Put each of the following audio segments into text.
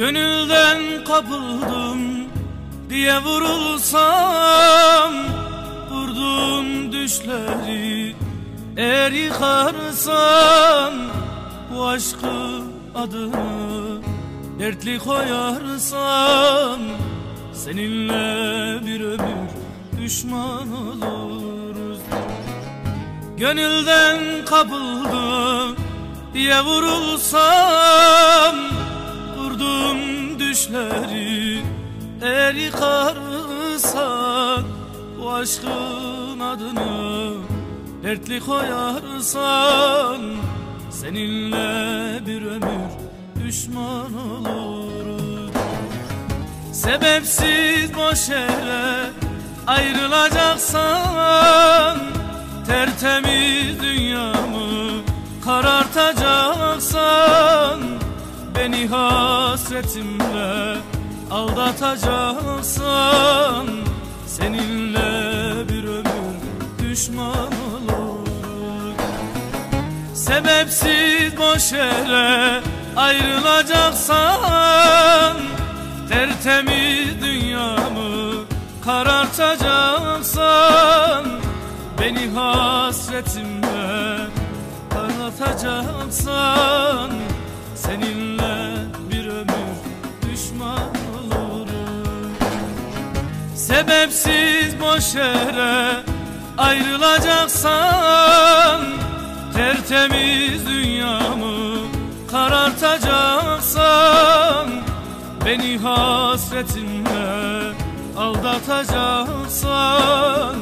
Gönülden kapıldım diye vurulsam Vurduğum düşleri eğer yıkarsan Bu aşkı adını dertli koyarsan Seninle bir ömür düşman oluruz. Gönülden kapıldım diye vurulsam düşleri eğer yıkarsan Bu aşkın adını dertli koyarsan Seninle bir ömür düşman oluruz Sebepsiz boş yere ayrılacaksan Tertemiz dünyamı karartacaksan hasretimle aldatacaksan Seninle bir ömür düşman olur. Sebepsiz boş yere ayrılacaksan Tertemiz dünyamı karartacaksan Beni hasretimle karartacaksan Seninle Sebepsiz boş yere ayrılacaksan Tertemiz dünyamı karartacaksan Beni hasretinle aldatacaksan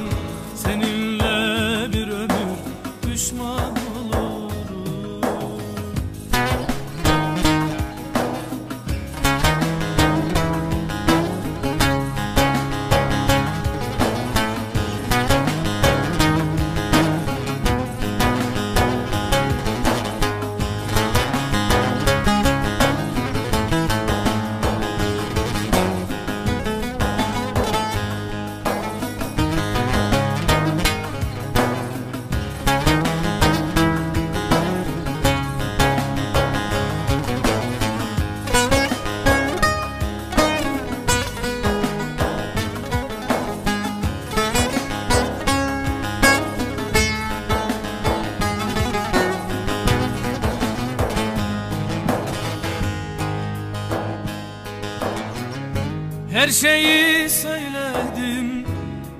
Her şeyi söyledim,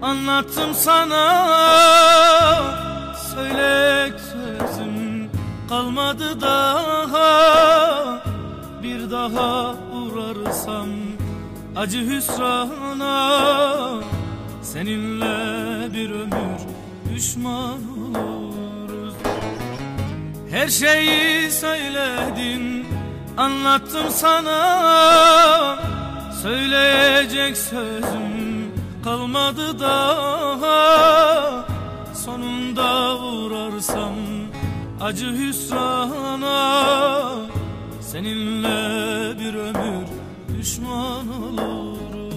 anlattım sana. Söyleyecek sözüm kalmadı daha. Bir daha uğrarsam acı hüsrana. Seninle bir ömür düşman oluruz. Her şeyi söyledin, anlattım sana Söyleyecek sözüm kalmadı daha. Sonunda uğrarsam acı hüsrana. Seninle bir ömür düşman olurum